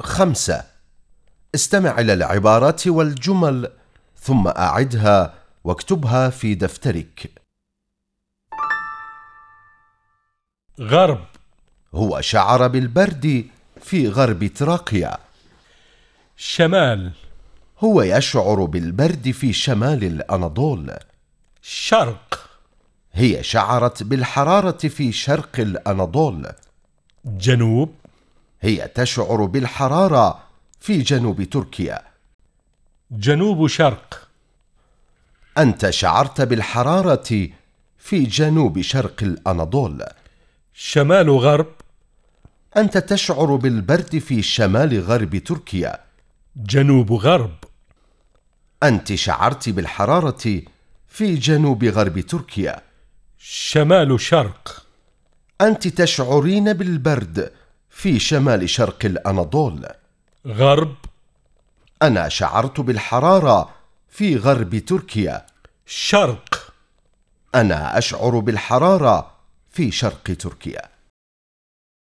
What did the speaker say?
خمسة. استمع إلى العبارات والجمل ثم أعدها واكتبها في دفترك. غرب. هو شعر بالبرد في غرب تراقيا. شمال. هو يشعر بالبرد في شمال الأناضول. شرق. هي شعرت بالحرارة في شرق الأناضول. جنوب. هي تشعر بالحرارة في جنوب تركيا. جنوب شرق. أنت شعرت بالحرارة في جنوب شرق الأناضول. شمال غرب. أنت تشعر بالبرد في شمال غرب تركيا. جنوب غرب. أنت شعرت بالحرارة في جنوب غرب تركيا. شمال شرق. أنت تشعرين بالبرد في شمال شرق الأناضول. غرب. أنا شعرت بالحرارة في غرب تركيا. شرق. أنا أشعر بالحرارة في شرق تركيا.